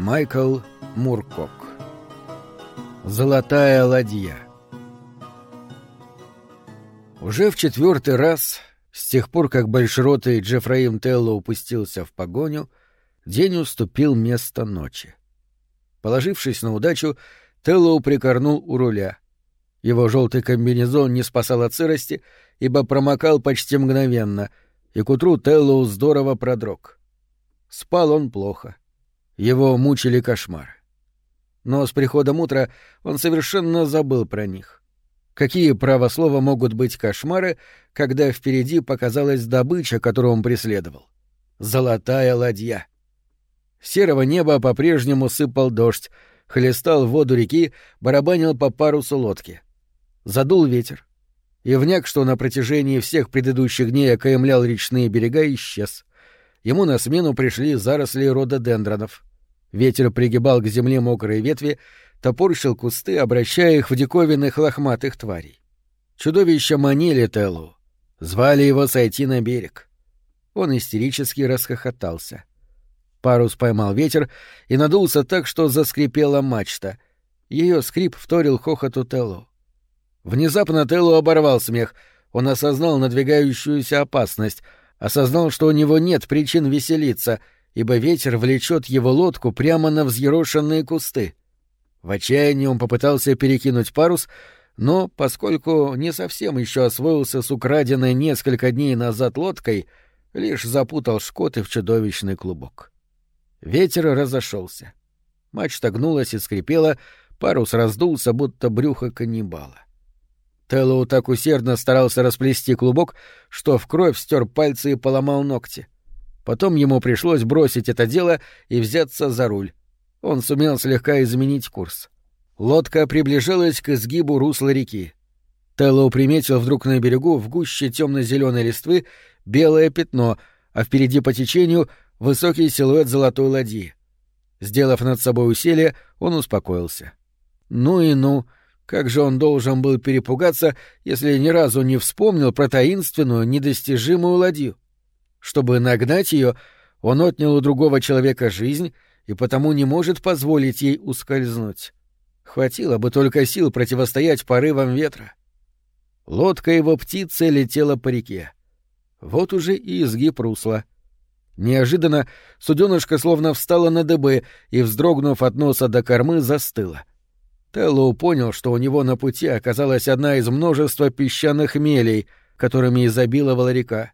Майкл Муркок Золотая ладья Уже в четвертый раз, с тех пор, как большеротый Джеффраим Телло упустился в погоню, день уступил место ночи. Положившись на удачу, Теллоу прикорнул у руля. Его желтый комбинезон не спасал от сырости, ибо промокал почти мгновенно, и к утру Теллоу здорово продрог. Спал он плохо. Его мучили кошмары. Но с приходом утра он совершенно забыл про них. Какие правослова могут быть кошмары, когда впереди показалась добыча, которую он преследовал? Золотая ладья. Серого неба по-прежнему сыпал дождь, хлестал в воду реки, барабанил по парусу лодки. Задул ветер. И вняк, что на протяжении всех предыдущих дней окаемлял речные берега, исчез. Ему на смену пришли заросли рододендронов. Ветер пригибал к земле мокрые ветви, топорщил кусты, обращая их в диковинных лохматых тварей. Чудовища манили Теллу, звали его сойти на берег. Он истерически расхохотался. Парус поймал ветер и надулся так, что заскрипела мачта. Ее скрип вторил хохоту Теллу. Внезапно Теллу оборвал смех. Он осознал надвигающуюся опасность, осознал, что у него нет причин веселиться, ибо ветер влечет его лодку прямо на взъерошенные кусты. В отчаянии он попытался перекинуть парус, но, поскольку не совсем еще освоился с украденной несколько дней назад лодкой, лишь запутал шкоты в чудовищный клубок. Ветер разошелся. Мачта гнулась и скрипела, парус раздулся, будто брюхо каннибала. Теллоу так усердно старался расплести клубок, что в кровь стер пальцы и поломал ногти. Потом ему пришлось бросить это дело и взяться за руль. Он сумел слегка изменить курс. Лодка приближалась к изгибу русла реки. Теллоу приметил вдруг на берегу в гуще темно-зеленой листвы белое пятно, а впереди по течению высокий силуэт золотой ладьи. Сделав над собой усилие, он успокоился. Ну и ну, как же он должен был перепугаться, если ни разу не вспомнил про таинственную, недостижимую ладью? Чтобы нагнать ее, он отнял у другого человека жизнь и потому не может позволить ей ускользнуть. Хватило бы только сил противостоять порывам ветра. Лодка его птицы летела по реке. Вот уже и изгиб русла. Неожиданно суденышко словно встало на дыбы и, вздрогнув от носа до кормы, застыло. Теллоу понял, что у него на пути оказалась одна из множества песчаных мелей, которыми изобиловала река.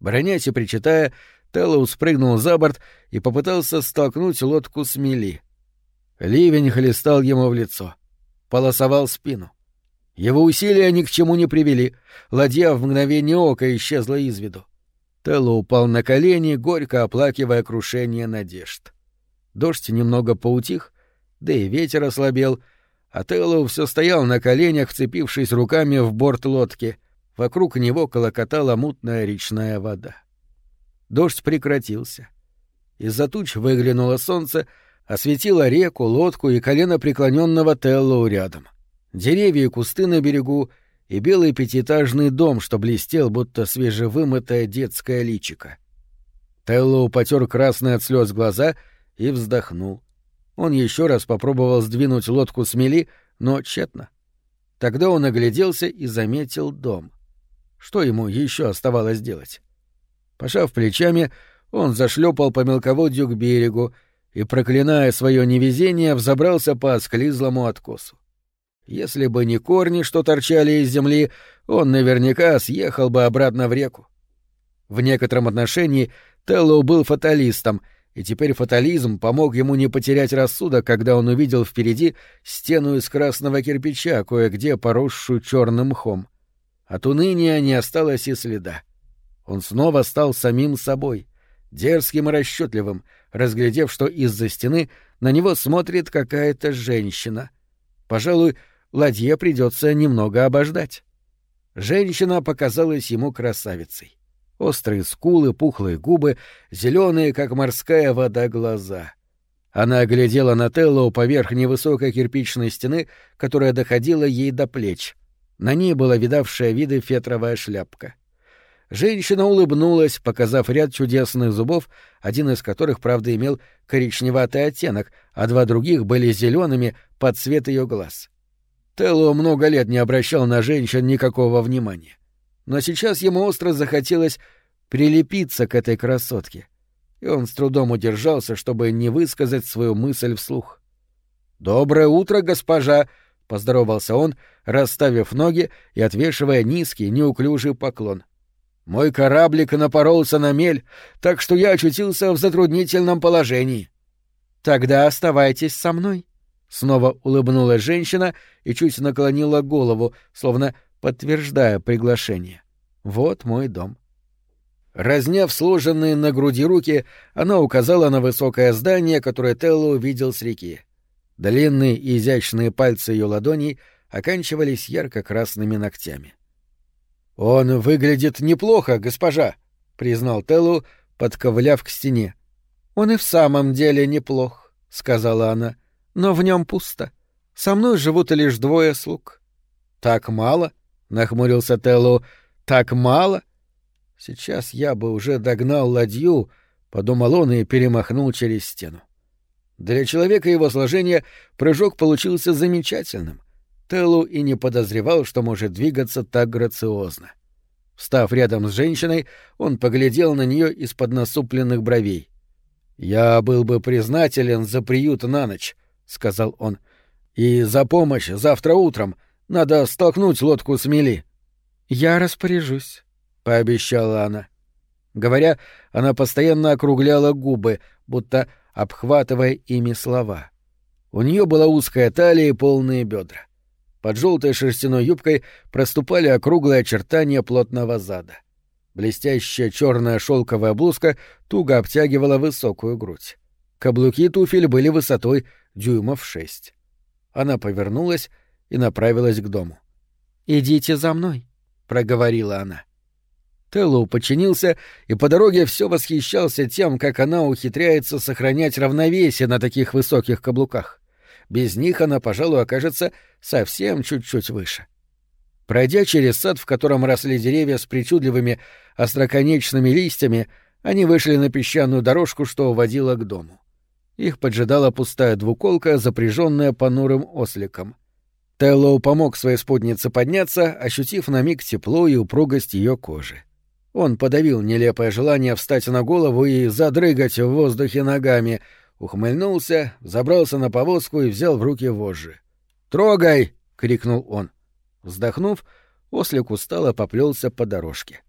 Бронясь и причитая, Теллоу спрыгнул за борт и попытался столкнуть лодку с мели. Ливень хлестал ему в лицо, полосовал спину. Его усилия ни к чему не привели, ладья в мгновение ока исчезла из виду. Телло упал на колени, горько оплакивая крушение надежд. Дождь немного поутих, да и ветер ослабел — а Теллоу все стоял на коленях, вцепившись руками в борт лодки. Вокруг него колокотала мутная речная вода. Дождь прекратился. Из-за туч выглянуло солнце, осветило реку, лодку и колено преклоненного Теллоу рядом. Деревья и кусты на берегу и белый пятиэтажный дом, что блестел, будто свежевымытое детское личико. Теллоу потер красные от слез глаза и вздохнул. Он еще раз попробовал сдвинуть лодку с мели, но тщетно. Тогда он огляделся и заметил дом. Что ему еще оставалось делать? Пожав плечами, он зашлепал по мелководью к берегу и, проклиная свое невезение, взобрался по осклизлому откосу. Если бы не корни, что торчали из земли, он наверняка съехал бы обратно в реку. В некотором отношении Теллоу был фаталистом — и теперь фатализм помог ему не потерять рассудок, когда он увидел впереди стену из красного кирпича, кое-где поросшую черным мхом. От уныния не осталось и следа. Он снова стал самим собой, дерзким и расчетливым, разглядев, что из-за стены на него смотрит какая-то женщина. Пожалуй, ладье придется немного обождать. Женщина показалась ему красавицей. Острые скулы, пухлые губы, зеленые, как морская вода, глаза. Она оглядела на Теллоу поверх невысокой кирпичной стены, которая доходила ей до плеч. На ней была видавшая виды фетровая шляпка. Женщина улыбнулась, показав ряд чудесных зубов, один из которых, правда, имел коричневатый оттенок, а два других были зелеными под цвет ее глаз. Телло много лет не обращал на женщин никакого внимания. Но сейчас ему остро захотелось прилепиться к этой красотке, и он с трудом удержался, чтобы не высказать свою мысль вслух. «Доброе утро, госпожа!» — поздоровался он, расставив ноги и отвешивая низкий, неуклюжий поклон. «Мой кораблик напоролся на мель, так что я очутился в затруднительном положении». «Тогда оставайтесь со мной», Снова улыбнулась женщина и чуть наклонила голову, словно подтверждая приглашение. «Вот мой дом». Разняв сложенные на груди руки, она указала на высокое здание, которое Телло увидел с реки. Длинные и изящные пальцы ее ладоней оканчивались ярко-красными ногтями. «Он выглядит неплохо, госпожа», — признал Теллу, подковыляв к стене. «Он и в самом деле неплох», — сказала она но в нем пусто. Со мной живут лишь двое слуг. Так мало? нахмурился Телло. Так мало? Сейчас я бы уже догнал ладью, подумал он и перемахнул через стену. Для человека его сложения прыжок получился замечательным. Теллу и не подозревал, что может двигаться так грациозно. Встав рядом с женщиной, он поглядел на нее из-под насупленных бровей. «Я был бы признателен за приют на ночь», — сказал он. «И за помощь завтра утром. Надо столкнуть лодку с мели». «Я распоряжусь», — пообещала она. Говоря, она постоянно округляла губы, будто обхватывая ими слова. У нее была узкая талия и полные бедра. Под желтой шерстяной юбкой проступали округлые очертания плотного зада. Блестящая черная шелковая блузка туго обтягивала высокую грудь. Каблуки туфель были высотой дюймов шесть. Она повернулась и направилась к дому. «Идите за мной», — проговорила она. Теллоу подчинился и по дороге все восхищался тем, как она ухитряется сохранять равновесие на таких высоких каблуках. Без них она, пожалуй, окажется совсем чуть-чуть выше. Пройдя через сад, в котором росли деревья с причудливыми остроконечными листьями, они вышли на песчаную дорожку, что уводила к дому. Их поджидала пустая двуколка, запряженная понурым осликом. Теллоу помог своей спутнице подняться, ощутив на миг тепло и упругость ее кожи. Он подавил нелепое желание встать на голову и задрыгать в воздухе ногами, ухмыльнулся, забрался на повозку и взял в руки вожжи. «Трогай!» — крикнул он. Вздохнув, ослик устало поплелся по дорожке.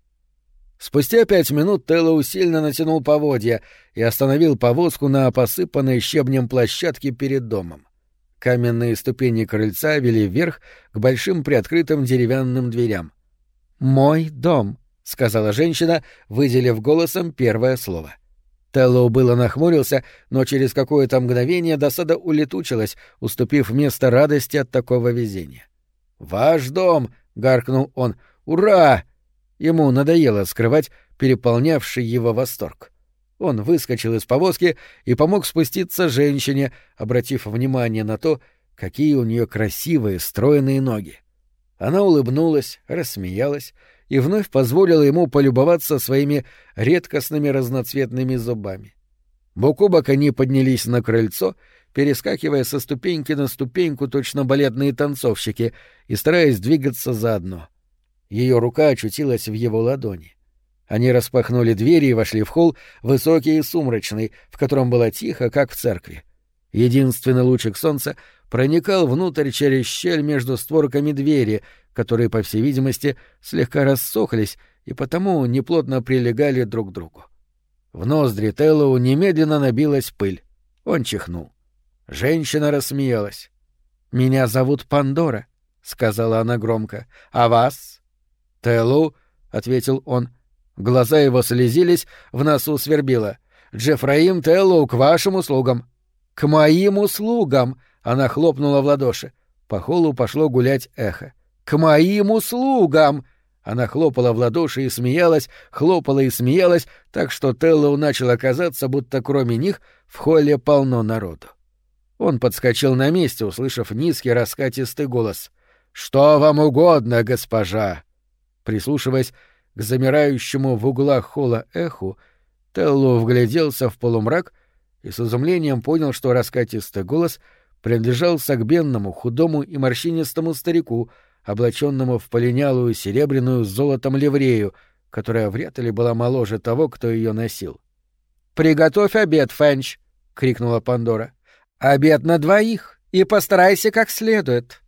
Спустя пять минут Теллоу сильно натянул поводья и остановил повозку на посыпанной щебнем площадке перед домом. Каменные ступени крыльца вели вверх к большим приоткрытым деревянным дверям. «Мой дом», — сказала женщина, выделив голосом первое слово. Теллоу было нахмурился, но через какое-то мгновение досада улетучилась, уступив место радости от такого везения. «Ваш дом!» — гаркнул он. «Ура!» Ему надоело скрывать переполнявший его восторг. Он выскочил из повозки и помог спуститься женщине, обратив внимание на то, какие у нее красивые стройные ноги. Она улыбнулась, рассмеялась и вновь позволила ему полюбоваться своими редкостными разноцветными зубами. Бок о бок они поднялись на крыльцо, перескакивая со ступеньки на ступеньку точно балетные танцовщики и стараясь двигаться заодно — ее рука очутилась в его ладони. Они распахнули двери и вошли в холл, высокий и сумрачный, в котором было тихо, как в церкви. Единственный лучик солнца проникал внутрь через щель между створками двери, которые, по всей видимости, слегка рассохлись и потому неплотно прилегали друг к другу. В ноздри Теллоу немедленно набилась пыль. Он чихнул. Женщина рассмеялась. «Меня зовут Пандора», — сказала она громко. «А вас?» «Теллу», — ответил он. Глаза его слезились, в носу свербило. «Джеффраим Теллу, к вашим услугам». «К моим услугам!» — она хлопнула в ладоши. По холу пошло гулять эхо. «К моим услугам!» Она хлопала в ладоши и смеялась, хлопала и смеялась, так что Теллоу начал казаться, будто кроме них в холле полно народу. Он подскочил на месте, услышав низкий раскатистый голос. «Что вам угодно, госпожа?» Прислушиваясь, к замирающему в углах холла эху, Телло вгляделся в полумрак и с изумлением понял, что раскатистый голос принадлежал согбенному, худому и морщинистому старику, облаченному в полинялую серебряную с золотом ливрею, которая вряд ли была моложе того, кто ее носил. «Приготовь обед, Фенч!» — крикнула Пандора. «Обед на двоих, и постарайся как следует».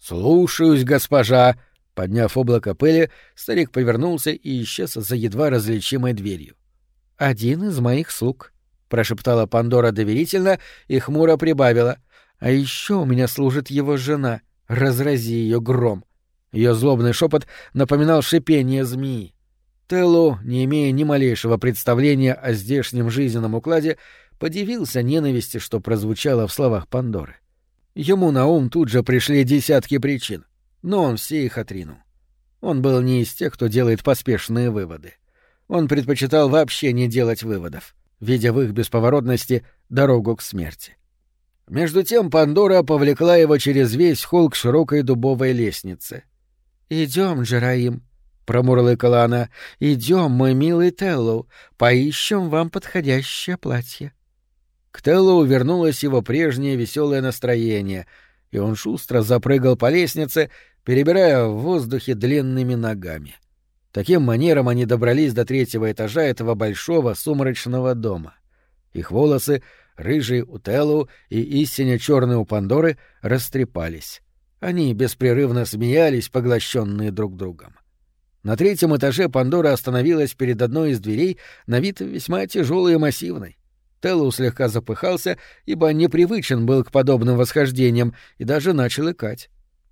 «Слушаюсь, госпожа!» Подняв облако пыли, старик повернулся и исчез за едва различимой дверью. «Один из моих слуг», — прошептала Пандора доверительно и хмуро прибавила. «А еще у меня служит его жена. Разрази ее гром». Ее злобный шепот напоминал шипение змеи. Телло, не имея ни малейшего представления о здешнем жизненном укладе, подивился ненависти, что прозвучало в словах Пандоры. Ему на ум тут же пришли десятки причин, но он все их отринул. Он был не из тех, кто делает поспешные выводы. Он предпочитал вообще не делать выводов, видя в их бесповоротности дорогу к смерти. Между тем Пандора повлекла его через весь холл к широкой дубовой лестнице. «Идем, Джераим», — промурлыкала она, — «идем, мой милый Теллоу, поищем вам подходящее платье». К Теллоу вернулось его прежнее веселое настроение, и он шустро запрыгал по лестнице, перебирая в воздухе длинными ногами. Таким манером они добрались до третьего этажа этого большого сумрачного дома. Их волосы, рыжие у Теллоу и истинно черные у Пандоры, растрепались. Они беспрерывно смеялись, поглощенные друг другом. На третьем этаже Пандора остановилась перед одной из дверей, на вид весьма тяжелой и массивной. Теллу слегка запыхался, ибо непривычен был к подобным восхождениям и даже начал икать.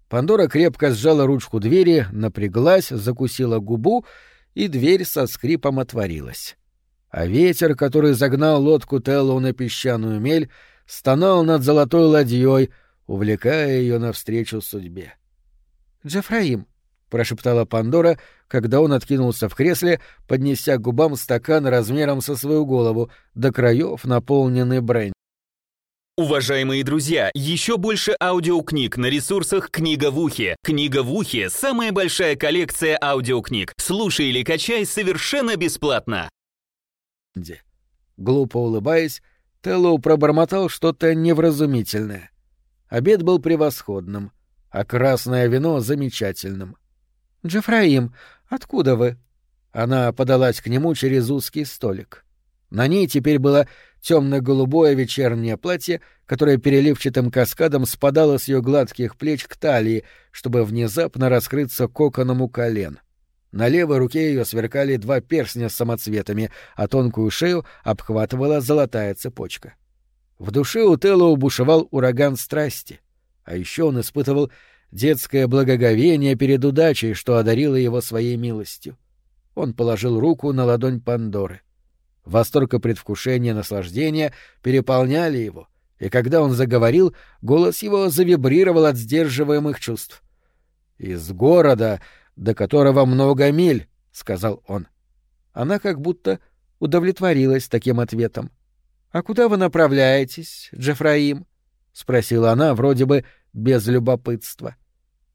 Пандора крепко сжала ручку двери, напряглась, закусила губу, и дверь со скрипом отворилась. А ветер, который загнал лодку Теллу на песчаную мель, стонал над золотой ладьей, увлекая ее навстречу судьбе. «Джефраим», прошептала Пандора, когда он откинулся в кресле, поднеся к губам стакан размером со свою голову, до краев наполненный бренди. Уважаемые друзья, еще больше аудиокниг на ресурсах «Книга в ухе». «Книга в ухе» — самая большая коллекция аудиокниг. Слушай или качай совершенно бесплатно. Глупо улыбаясь, Теллоу пробормотал что-то невразумительное. Обед был превосходным, а красное вино — замечательным. «Джефраим, откуда вы?» Она подалась к нему через узкий столик. На ней теперь было темно-голубое вечернее платье, которое переливчатым каскадом спадало с ее гладких плеч к талии, чтобы внезапно раскрыться коконом у колен. На левой руке ее сверкали два перстня с самоцветами, а тонкую шею обхватывала золотая цепочка. В душе у Теллоу бушевал ураган страсти, а еще он испытывал детское благоговение перед удачей, что одарило его своей милостью. Он положил руку на ладонь Пандоры. Восторг и предвкушение наслаждения переполняли его, и когда он заговорил, голос его завибрировал от сдерживаемых чувств. «Из города, до которого много миль», — сказал он. Она как будто удовлетворилась таким ответом. «А куда вы направляетесь, Джефраим?» — спросила она вроде бы без любопытства. —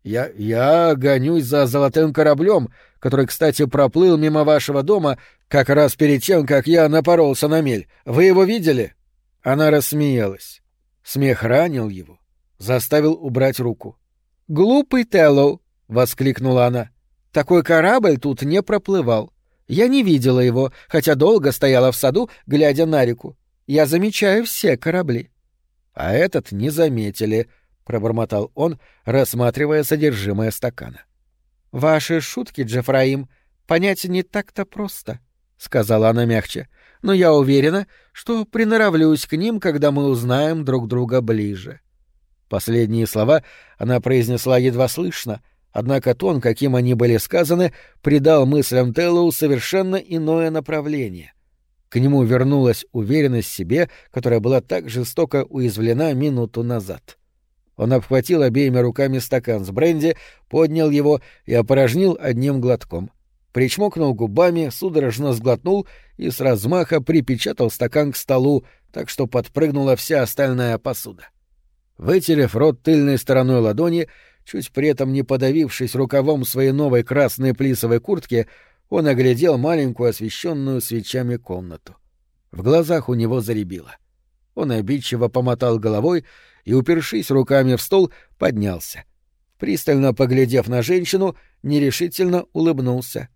я... я гонюсь за золотым кораблем, который, кстати, проплыл мимо вашего дома как раз перед тем, как я напоролся на мель. Вы его видели?» Она рассмеялась. Смех ранил его, заставил убрать руку. «Глупый Теллоу!» — воскликнула она. «Такой корабль тут не проплывал. Я не видела его, хотя долго стояла в саду, глядя на реку. Я замечаю все корабли». А этот не заметили, пробормотал он, рассматривая содержимое стакана. Ваши шутки, Джефраим, понять не так-то просто, сказала она мягче. Но я уверена, что приноравлюсь к ним, когда мы узнаем друг друга ближе. Последние слова она произнесла едва слышно, однако тон, каким они были сказаны, придал мыслям Теллоу совершенно иное направление. К нему вернулась уверенность в себе, которая была так жестоко уязвлена минуту назад. Он обхватил обеими руками стакан с бренди, поднял его и опорожнил одним глотком. Причмокнул губами, судорожно сглотнул и с размаха припечатал стакан к столу, так что подпрыгнула вся остальная посуда. Вытерев рот тыльной стороной ладони, чуть при этом не подавившись рукавом своей новой красной плисовой куртки, он оглядел маленькую освещенную свечами комнату. В глазах у него заребило. Он обидчиво помотал головой и, упершись руками в стол, поднялся. Пристально поглядев на женщину, нерешительно улыбнулся.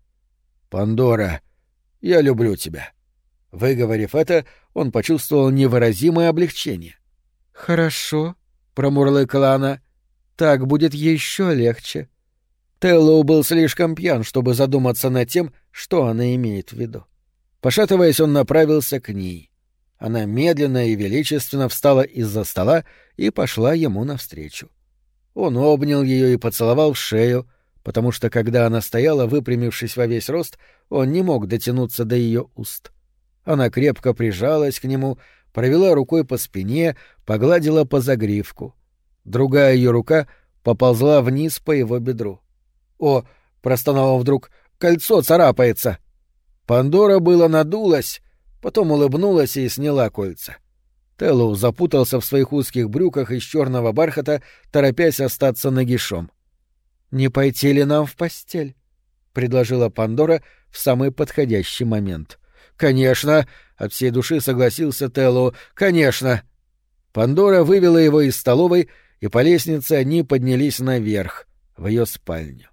«Пандора, я люблю тебя». Выговорив это, он почувствовал невыразимое облегчение. «Хорошо», — промурлыкала она, — «так будет еще легче». Теллоу был слишком пьян, чтобы задуматься над тем, что она имеет в виду. Пошатываясь, он направился к ней. Она медленно и величественно встала из-за стола и пошла ему навстречу. Он обнял ее и поцеловал в шею, потому что, когда она стояла, выпрямившись во весь рост, он не мог дотянуться до ее уст. Она крепко прижалась к нему, провела рукой по спине, погладила по загривку. Другая ее рука поползла вниз по его бедру. «О!» — простонала вдруг. «Кольцо царапается!» Пандора было надулась, потом улыбнулась и сняла кольца. Теллоу запутался в своих узких брюках из черного бархата, торопясь остаться нагишом. «Не пойти ли нам в постель?» — предложила Пандора в самый подходящий момент. «Конечно!» — от всей души согласился Теллоу. «Конечно!» Пандора вывела его из столовой, и по лестнице они поднялись наверх, в ее спальню.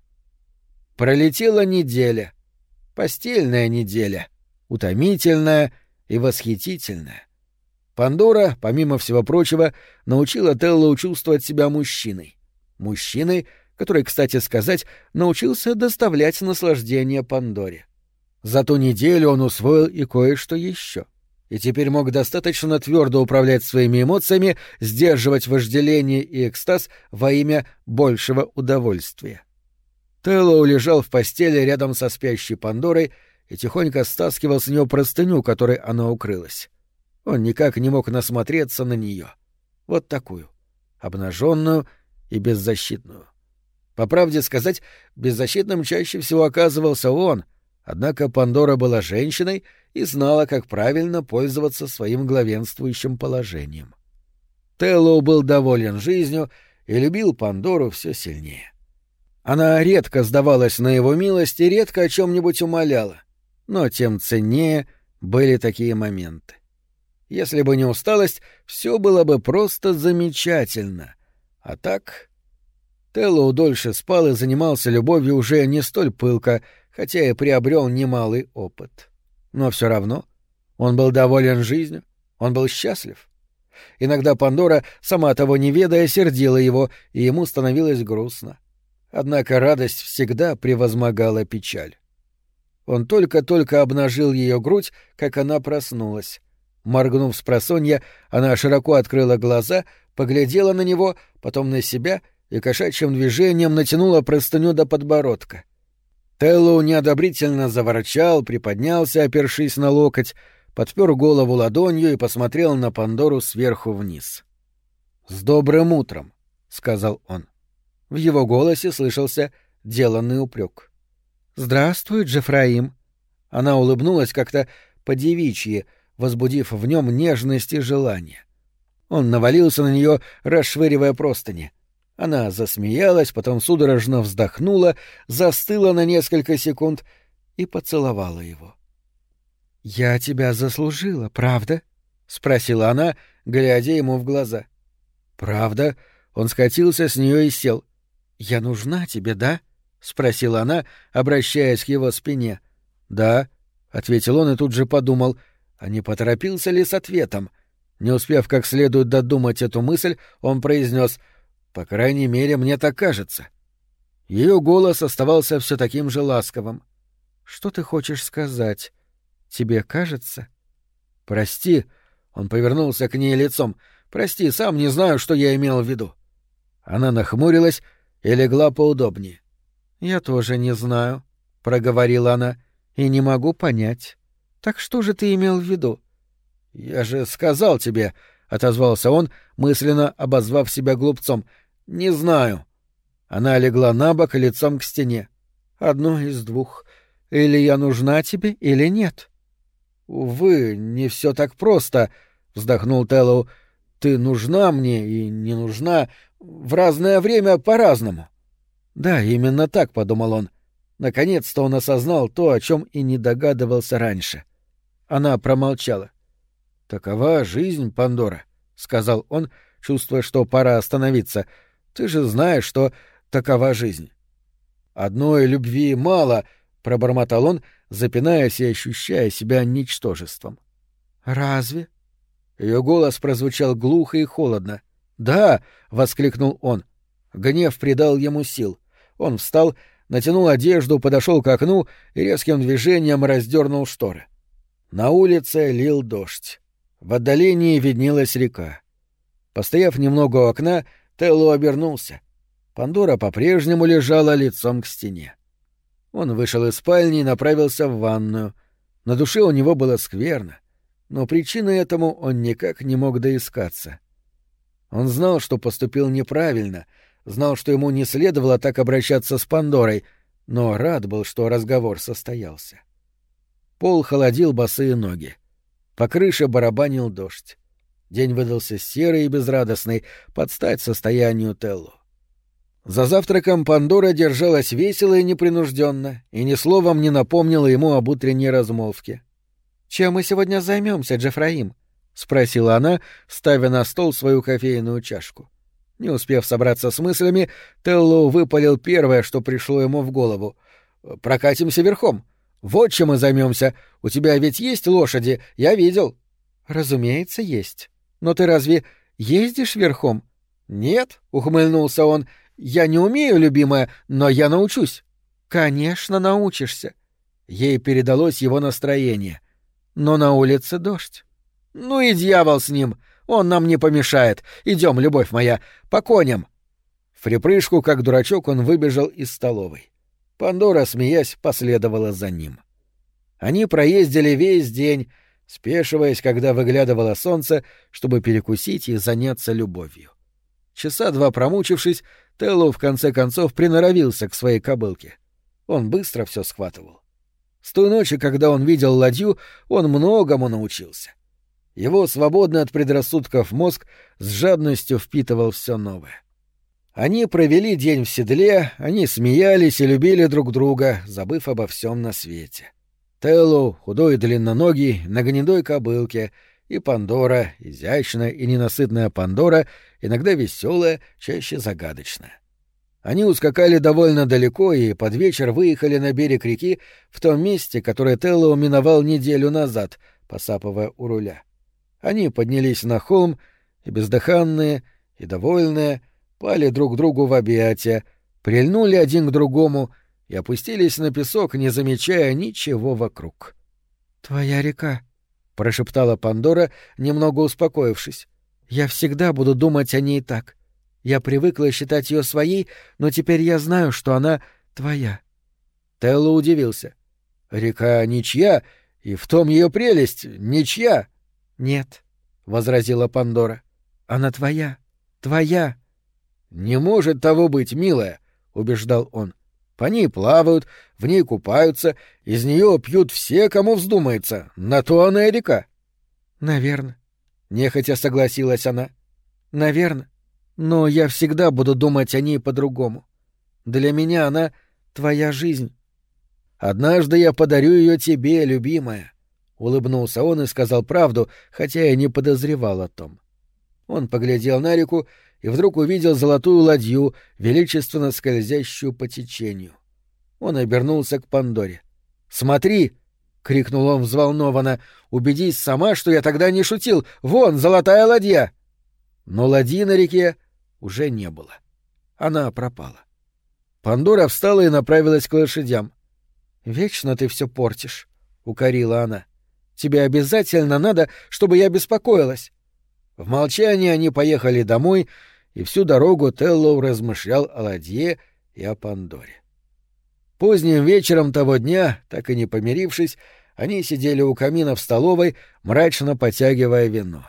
Пролетела неделя. Постельная неделя. Утомительная и восхитительная. Пандора, помимо всего прочего, научила Теллу чувствовать себя мужчиной. Мужчиной, который, кстати сказать, научился доставлять наслаждение Пандоре. За ту неделю он усвоил и кое-что еще. И теперь мог достаточно твердо управлять своими эмоциями, сдерживать вожделение и экстаз во имя большего удовольствия. Теллоу лежал в постели рядом со спящей Пандорой и тихонько стаскивал с нее простыню, которой она укрылась. Он никак не мог насмотреться на нее. Вот такую. Обнаженную и беззащитную. По правде сказать, беззащитным чаще всего оказывался он, однако Пандора была женщиной и знала, как правильно пользоваться своим главенствующим положением. Теллоу был доволен жизнью и любил Пандору все сильнее. Она редко сдавалась на его милость и редко о чем-нибудь умоляла, но тем ценнее были такие моменты. Если бы не усталость, все было бы просто замечательно. А так... Теллоу дольше спал и занимался любовью уже не столь пылко, хотя и приобрел немалый опыт. Но все равно он был доволен жизнью, он был счастлив. Иногда Пандора, сама того не ведая, сердила его, и ему становилось грустно. Однако радость всегда превозмогала печаль. Он только-только обнажил ее грудь, как она проснулась. Моргнув с просонья, она широко открыла глаза, поглядела на него, потом на себя и кошачьим движением натянула простыню до подбородка. Теллоу неодобрительно заворчал, приподнялся, опершись на локоть, подпер голову ладонью и посмотрел на Пандору сверху вниз. «С добрым утром», — сказал он. В его голосе слышался деланный упрек. «Здравствуй, Джефраим». Она улыбнулась как-то по-девичьи, возбудив в нем нежность и желание. Он навалился на нее, расшвыривая простыни. Она засмеялась, потом судорожно вздохнула, застыла на несколько секунд и поцеловала его. «Я тебя заслужила, правда?» — спросила она, глядя ему в глаза. «Правда?» Он скатился с нее и сел. «Я нужна тебе, да?» — спросила она, обращаясь к его спине. «Да», — ответил он и тут же подумал, а не поторопился ли с ответом. Не успев как следует додумать эту мысль, он произнес «По крайней мере, мне так кажется». Ее голос оставался все таким же ласковым. «Что ты хочешь сказать? Тебе кажется?» «Прости», — он повернулся к ней лицом, — «прости, сам не знаю, что я имел в виду». Она нахмурилась и легла поудобнее. «Я тоже не знаю», — проговорила она, — «и не могу понять. Так что же ты имел в виду?» «Я же сказал тебе», — отозвался он, мысленно обозвав себя глупцом. «Не знаю». Она легла на бок лицом к стене. «Одно из двух. Или я нужна тебе, или нет». «Увы, не все так просто», — вздохнул Теллоу. «Ты нужна мне и не нужна в разное время по-разному. Да, именно так, подумал он. Наконец-то он осознал то, о чем и не догадывался раньше. Она промолчала. «Такова жизнь, Пандора», — сказал он, чувствуя, что пора остановиться. «Ты же знаешь, что такова жизнь». «Одной любви мало», — пробормотал он, запинаясь и ощущая себя ничтожеством. «Разве?» Ее голос прозвучал глухо и холодно. «Да!» — воскликнул он. Гнев придал ему сил. Он встал, натянул одежду, подошел к окну и резким движением раздернул шторы. На улице лил дождь. В отдалении виднелась река. Постояв немного у окна, Телло обернулся. Пандора по-прежнему лежала лицом к стене. Он вышел из спальни и направился в ванную. На душе у него было скверно, но причины этому он никак не мог доискаться. Он знал, что поступил неправильно, знал, что ему не следовало так обращаться с Пандорой, но рад был, что разговор состоялся. Пол холодил босые ноги. По крыше барабанил дождь. День выдался серый и безрадостный, под стать состоянию Теллу. За завтраком Пандора держалась весело и непринужденно, и ни словом не напомнила ему об утренней размолвке. «Чем мы сегодня займемся, Джефраим?» — спросила она, ставя на стол свою кофейную чашку. Не успев собраться с мыслями, Телло выпалил первое, что пришло ему в голову. «Прокатимся верхом. Вот чем мы займемся. У тебя ведь есть лошади, я видел». «Разумеется, есть. Но ты разве ездишь верхом?» «Нет», — ухмыльнулся он, — я не умею, любимая, но я научусь. Конечно, научишься. Ей передалось его настроение. Но на улице дождь. Ну и дьявол с ним. Он нам не помешает. Идем, любовь моя, по коням. В припрыжку, как дурачок, он выбежал из столовой. Пандора, смеясь, последовала за ним. Они проездили весь день, спешиваясь, когда выглядывало солнце, чтобы перекусить и заняться любовью. Часа два промучившись, Теллу в конце концов приноровился к своей кобылке. Он быстро все схватывал. С той ночи, когда он видел ладью, он многому научился. Его свободный от предрассудков мозг с жадностью впитывал все новое. Они провели день в седле, они смеялись и любили друг друга, забыв обо всем на свете. Теллу, худой и длинноногий, на гнедой кобылке — и Пандора, изящная и ненасытная Пандора, иногда веселая, чаще загадочная. Они ускакали довольно далеко и под вечер выехали на берег реки в том месте, которое Телло миновал неделю назад, посапывая у руля. Они поднялись на холм, и бездыханные, и довольные, пали друг другу в объятия, прильнули один к другому и опустились на песок, не замечая ничего вокруг. «Твоя река», — прошептала Пандора, немного успокоившись. «Я всегда буду думать о ней так. Я привыкла считать ее своей, но теперь я знаю, что она твоя». Телло удивился. «Река ничья, и в том ее прелесть ничья». «Нет», — возразила Пандора. «Она твоя, твоя». «Не может того быть, милая», — убеждал он. По ней плавают, в ней купаются, из нее пьют все, кому вздумается. На то она и река. — Наверно. — нехотя согласилась она. — Наверно. Но я всегда буду думать о ней по-другому. Для меня она — твоя жизнь. — Однажды я подарю ее тебе, любимая. — улыбнулся он и сказал правду, хотя и не подозревал о том. Он поглядел на реку и вдруг увидел золотую ладью, величественно скользящую по течению. Он обернулся к Пандоре. «Смотри!» — крикнул он взволнованно. «Убедись сама, что я тогда не шутил! Вон, золотая ладья!» Но ладьи на реке уже не было. Она пропала. Пандора встала и направилась к лошадям. «Вечно ты все портишь», — укорила она. «Тебе обязательно надо, чтобы я беспокоилась». В молчании они поехали домой, и всю дорогу Теллоу размышлял о ладье и о Пандоре. Поздним вечером того дня, так и не помирившись, они сидели у камина в столовой, мрачно потягивая вино.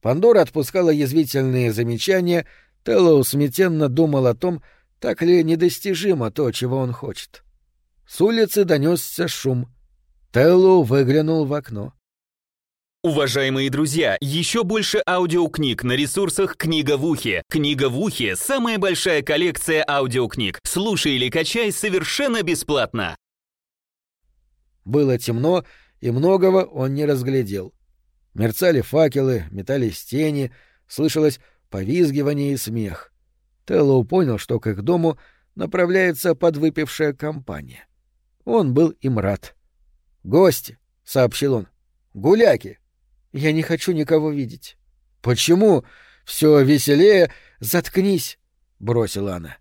Пандора отпускала язвительные замечания, Теллоу смятенно думал о том, так ли недостижимо то, чего он хочет. С улицы донесся шум. Теллоу выглянул в окно. Уважаемые друзья, еще больше аудиокниг на ресурсах «Книга в ухе». «Книга в ухе» — самая большая коллекция аудиокниг. Слушай или качай совершенно бесплатно. Было темно, и многого он не разглядел. Мерцали факелы, метались тени, слышалось повизгивание и смех. Теллоу понял, что к их дому направляется подвыпившая компания. Он был им рад. «Гости», — сообщил он, — «гуляки». Я не хочу никого видеть. Почему? Все веселее. Заткнись, бросила она.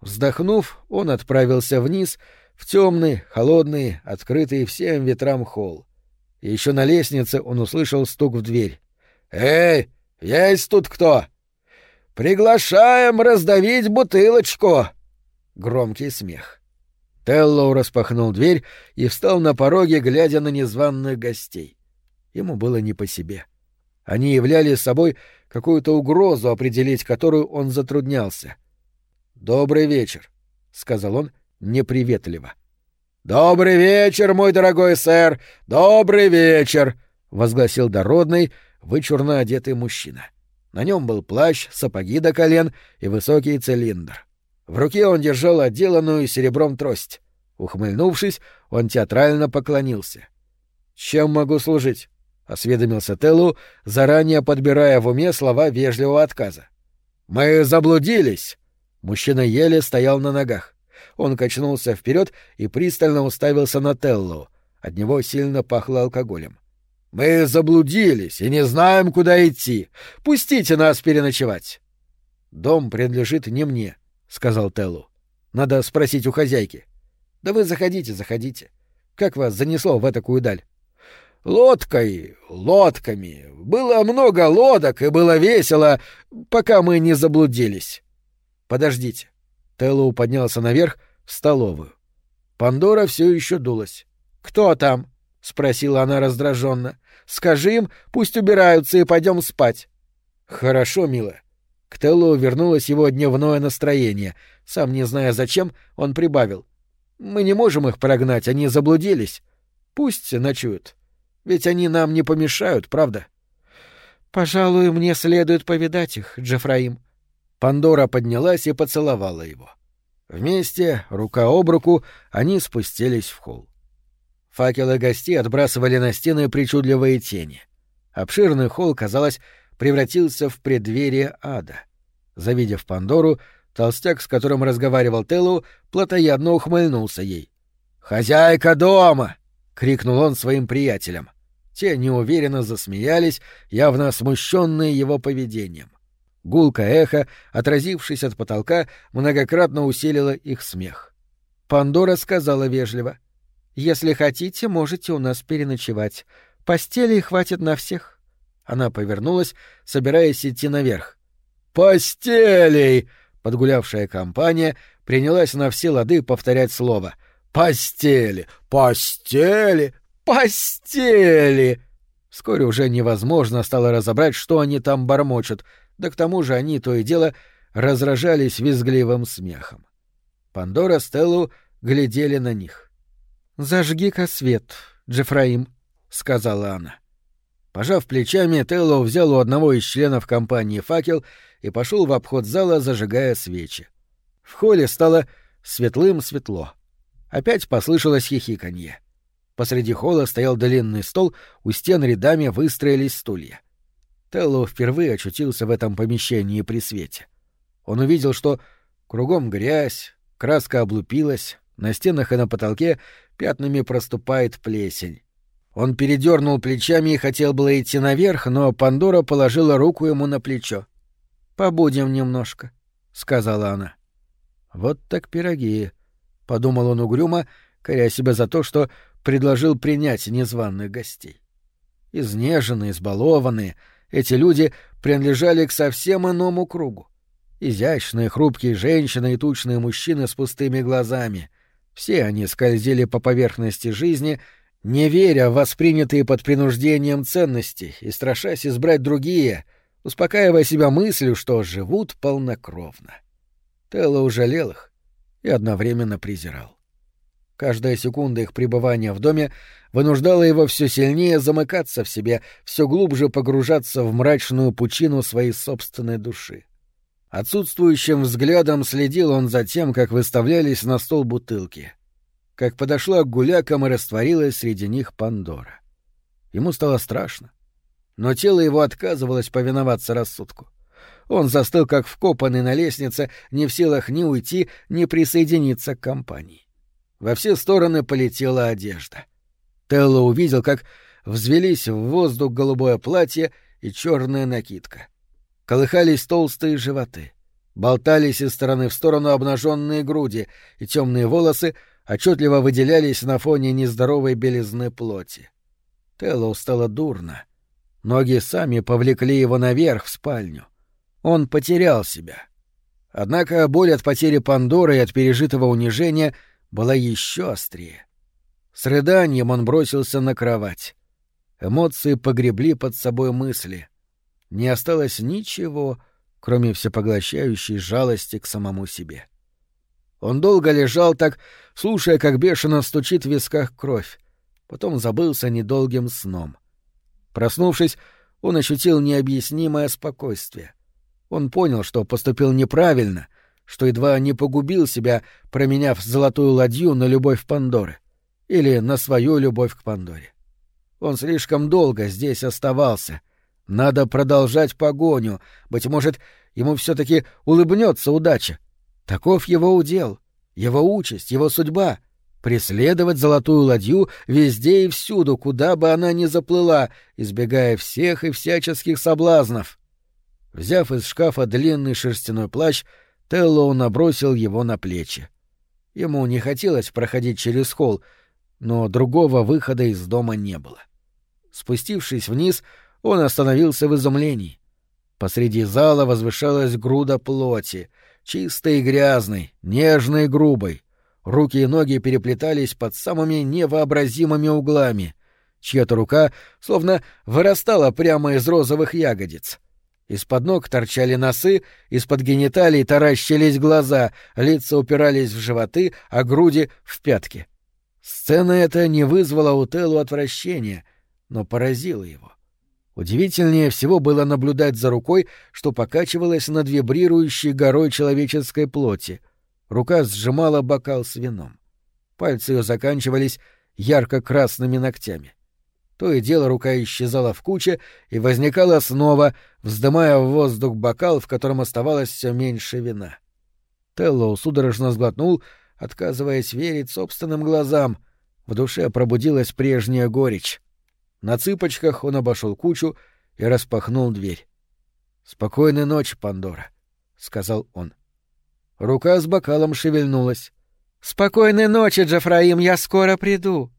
Вздохнув, он отправился вниз в темный, холодный, открытый всем ветрам холл. Еще на лестнице он услышал стук в дверь. «Эй, есть тут кто? Приглашаем раздавить бутылочку!» Громкий смех. Теллоу распахнул дверь и встал на пороге, глядя на незваных гостей. Ему было не по себе. Они являли собой какую-то угрозу, определить которую он затруднялся. «Добрый вечер», — сказал он неприветливо. «Добрый вечер, мой дорогой сэр! Добрый вечер!» — возгласил дородный, вычурно одетый мужчина. На нем был плащ, сапоги до колен и высокий цилиндр. В руке он держал отделанную серебром трость. Ухмыльнувшись, он театрально поклонился. «Чем могу служить?» — осведомился Теллу, заранее подбирая в уме слова вежливого отказа. «Мы заблудились!» Мужчина еле стоял на ногах. Он качнулся вперед и пристально уставился на Теллу. От него сильно пахло алкоголем. «Мы заблудились и не знаем, куда идти. Пустите нас переночевать!» «Дом принадлежит не мне», — сказал Теллу. «Надо спросить у хозяйки». «Да вы заходите, заходите. Как вас занесло в такую даль?» Лодкой, лодками. Было много лодок, и было весело, пока мы не заблудились. Подождите. Теллоу поднялся наверх, в столовую. Пандора все еще дулась. «Кто там?» — спросила она раздраженно. «Скажи им, пусть убираются и пойдем спать». «Хорошо, милая». К Теллоу вернулось его дневное настроение. Сам не зная зачем, он прибавил. «Мы не можем их прогнать, они заблудились. Пусть ночуют». Ведь они нам не помешают, правда? Пожалуй, мне следует повидать их, Джефраим. Пандора поднялась и поцеловала его. Вместе, рука об руку, они спустились в холл. Факелы гостей отбрасывали на стены причудливые тени. Обширный холл, казалось, превратился в преддверие ада. Завидев Пандору, толстяк, с которым разговаривал Теллу, плотоядно ухмыльнулся ей. «Хозяйка дома!» — крикнул он своим приятелям. Те неуверенно засмеялись, явно смущенные его поведением. Гулкое эхо, отразившись от потолка, многократно усилило их смех. Пандора сказала вежливо. «Если хотите, можете у нас переночевать. Постелей хватит на всех». Она повернулась, собираясь идти наверх. «Постелей!» — подгулявшая компания принялась на все лады повторять слово — Постели, постели, постели. Вскоре уже невозможно стало разобрать, что они там бормочут, да к тому же они то и дело разражались визгливым смехом. Пандора Стеллу глядели на них. «Зажги-ка свет, Джефраим», — сказала она. Пожав плечами, Телло взял у одного из членов компании факел и пошел в обход зала, зажигая свечи. В холле стало светлым-светло. Опять послышалось хихиканье. Посреди холла стоял длинный стол, у стен рядами выстроились стулья. Телло впервые очутился в этом помещении при свете. Он увидел, что кругом грязь, краска облупилась, на стенах и на потолке пятнами проступает плесень. Он передернул плечами и хотел было идти наверх, но Пандора положила руку ему на плечо. «Побудем немножко», — сказала она. «Вот так пироги», — подумал он угрюмо, коря себя за то, что предложил принять незваных гостей. Изнеженные, избалованные, эти люди принадлежали к совсем иному кругу. Изящные, хрупкие женщины и тучные мужчины с пустыми глазами. Все они скользили по поверхности жизни, не веря в воспринятые под принуждением ценности и страшась избрать другие, успокаивая себя мыслью, что живут полнокровно. Тело ужалел их, и одновременно презирал. Каждая секунда их пребывания в доме вынуждала его все сильнее замыкаться в себе, все глубже погружаться в мрачную пучину своей собственной души. Отсутствующим взглядом следил он за тем, как выставлялись на стол бутылки. Как подошла к гулякам и растворилась среди них Пандора. Ему стало страшно. Но тело его отказывалось повиноваться рассудку. Он застыл как вкопанный на лестнице, не в силах ни уйти, ни присоединиться к компании. Во все стороны полетела одежда. Телло увидел, как взвелись в воздух голубое платье и черная накидка. Колыхались толстые животы. Болтались из стороны в сторону обнаженные груди, и темные волосы отчетливо выделялись на фоне нездоровой белизны плоти. Теллоу стало дурно. Ноги сами повлекли его наверх в спальню. Он потерял себя. Однако боль от потери Пандоры и от пережитого унижения была еще острее. С рыданием он бросился на кровать. Эмоции погребли под собой мысли. Не осталось ничего, кроме всепоглощающей жалости к самому себе. Он долго лежал так, слушая, как бешено стучит в висках кровь. Потом забылся недолгим сном. Проснувшись, он ощутил необъяснимое спокойствие — он понял, что поступил неправильно, что едва не погубил себя, променяв золотую ладью на любовь Пандоры. Или на свою любовь к Пандоре. Он слишком долго здесь оставался. Надо продолжать погоню. Быть может, ему все-таки улыбнется удача. Таков его удел, его участь, его судьба — преследовать золотую ладью везде и всюду, куда бы она ни заплыла, избегая всех и всяческих соблазнов. Взяв из шкафа длинный шерстяной плащ, Теллоу набросил его на плечи. Ему не хотелось проходить через холл, но другого выхода из дома не было. Спустившись вниз, он остановился в изумлении. Посреди зала возвышалась груда плоти, чистой и грязной, нежной и грубой. Руки и ноги переплетались под самыми невообразимыми углами. Чья-то рука словно вырастала прямо из розовых ягодиц. Из-под ног торчали носы, из-под гениталий таращились глаза, лица упирались в животы, а груди — в пятки. Сцена эта не вызвала у Телу отвращения, но поразила его. Удивительнее всего было наблюдать за рукой, что покачивалась над вибрирующей горой человеческой плоти. Рука сжимала бокал с вином. Пальцы ее заканчивались ярко-красными ногтями. То и дело рука исчезала в куче и возникала снова, вздымая в воздух бокал, в котором оставалось все меньше вина. Теллоу судорожно сглотнул, отказываясь верить собственным глазам. В душе пробудилась прежняя горечь. На цыпочках он обошел кучу и распахнул дверь. «Спокойной ночи, Пандора», — сказал он. Рука с бокалом шевельнулась. «Спокойной ночи, Джефраим, я скоро приду»,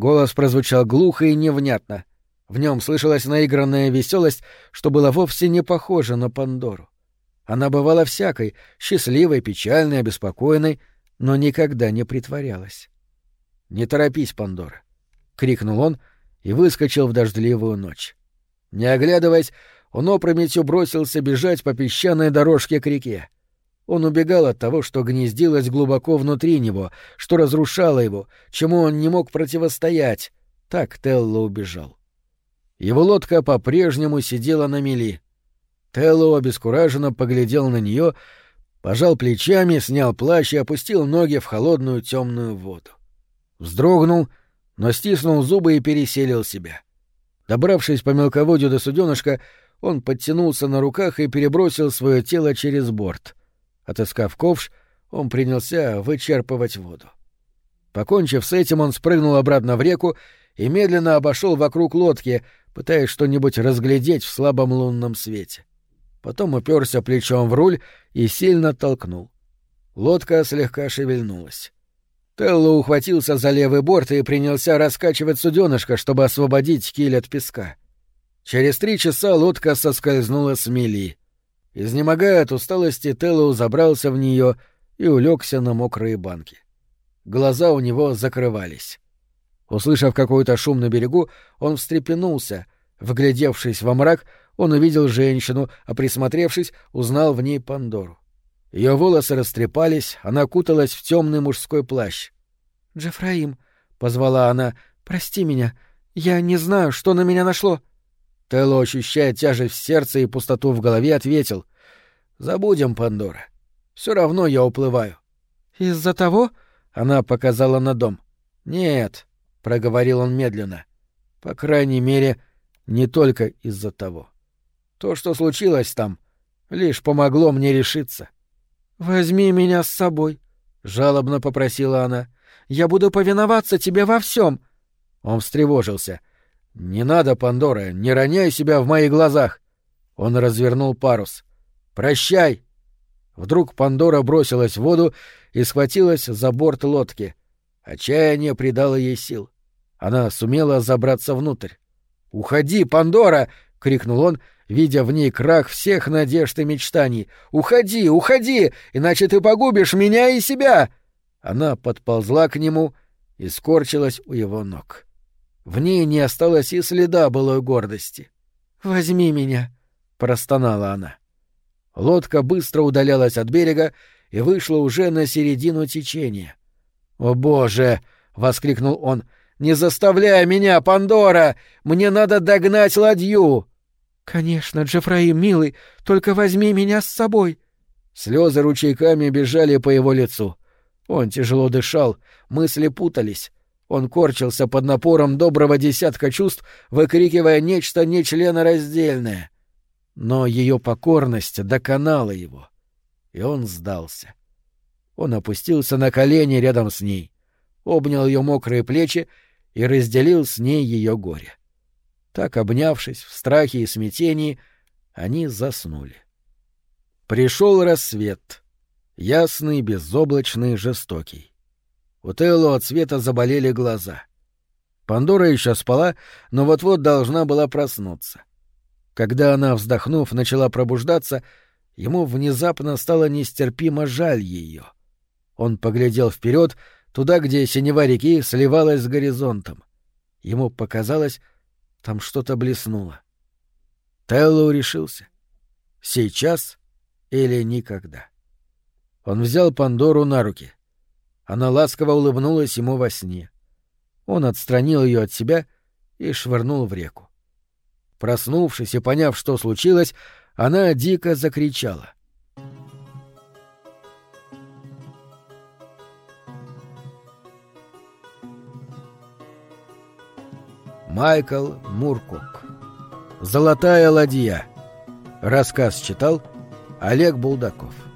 Голос прозвучал глухо и невнятно. В нем слышалась наигранная веселость, что было вовсе не похоже на Пандору. Она бывала всякой, счастливой, печальной, обеспокоенной, но никогда не притворялась. «Не торопись, Пандора!» — крикнул он и выскочил в дождливую ночь. Не оглядываясь, он опрометью бросился бежать по песчаной дорожке к реке. Он убегал от того, что гнездилось глубоко внутри него, что разрушало его, чему он не мог противостоять. Так Телло убежал. Его лодка по-прежнему сидела на мели. Телло обескураженно поглядел на нее, пожал плечами, снял плащ и опустил ноги в холодную темную воду. Вздрогнул, но стиснул зубы и переселил себя. Добравшись по мелководью до суденышка, он подтянулся на руках и перебросил свое тело через борт — Отыскав ковш, он принялся вычерпывать воду. Покончив с этим, он спрыгнул обратно в реку и медленно обошел вокруг лодки, пытаясь что-нибудь разглядеть в слабом лунном свете. Потом уперся плечом в руль и сильно толкнул. Лодка слегка шевельнулась. Телло ухватился за левый борт и принялся раскачивать суденышко, чтобы освободить киль от песка. Через три часа лодка соскользнула с мели. Изнемогая от усталости, Теллоу забрался в нее и улегся на мокрые банки. Глаза у него закрывались. Услышав какой-то шум на берегу, он встрепенулся. Вглядевшись во мрак, он увидел женщину, а присмотревшись, узнал в ней Пандору. Ее волосы растрепались, она куталась в темный мужской плащ. Джефраим, — позвала она, — прости меня. Я не знаю, что на меня нашло. Тело, ощущая тяжесть в сердце и пустоту в голове, ответил. Забудем, Пандора. Все равно я уплываю. Из-за того? Она показала на дом. Нет, — проговорил он медленно. По крайней мере, не только из-за того. То, что случилось там, лишь помогло мне решиться. «Возьми меня с собой», — жалобно попросила она. «Я буду повиноваться тебе во всем. Он встревожился. «Не надо, Пандора, не роняй себя в моих глазах!» Он развернул парус. «Прощай!» Вдруг Пандора бросилась в воду и схватилась за борт лодки. Отчаяние придало ей сил. Она сумела забраться внутрь. «Уходи, Пандора!» — крикнул он, видя в ней крах всех надежд и мечтаний. «Уходи, уходи, иначе ты погубишь меня и себя!» Она подползла к нему и скорчилась у его ног. В ней не осталось и следа былой гордости. «Возьми меня!» — простонала она. Лодка быстро удалялась от берега и вышла уже на середину течения. «О боже!» — воскликнул он. «Не заставляй меня, Пандора! Мне надо догнать ладью!» «Конечно, Джефраим, милый, только возьми меня с собой!» Слезы ручейками бежали по его лицу. Он тяжело дышал, мысли путались. Он корчился под напором доброго десятка чувств, выкрикивая нечто нечленораздельное. Но ее покорность доконала его, и он сдался. Он опустился на колени рядом с ней, обнял ее мокрые плечи и разделил с ней ее горе. Так, обнявшись в страхе и смятении, они заснули. Пришел рассвет, ясный, безоблачный, жестокий. У Тейло от света заболели глаза. Пандора еще спала, но вот-вот должна была проснуться. Когда она, вздохнув, начала пробуждаться, ему внезапно стало нестерпимо жаль ее. Он поглядел вперед, туда, где синева реки сливалась с горизонтом. Ему показалось, там что-то блеснуло. Тейлоу решился. Сейчас или никогда. Он взял Пандору на руки — она ласково улыбнулась ему во сне. Он отстранил ее от себя и швырнул в реку. Проснувшись и поняв, что случилось, она дико закричала. Майкл Муркук. «Золотая ладья». Рассказ читал Олег Булдаков.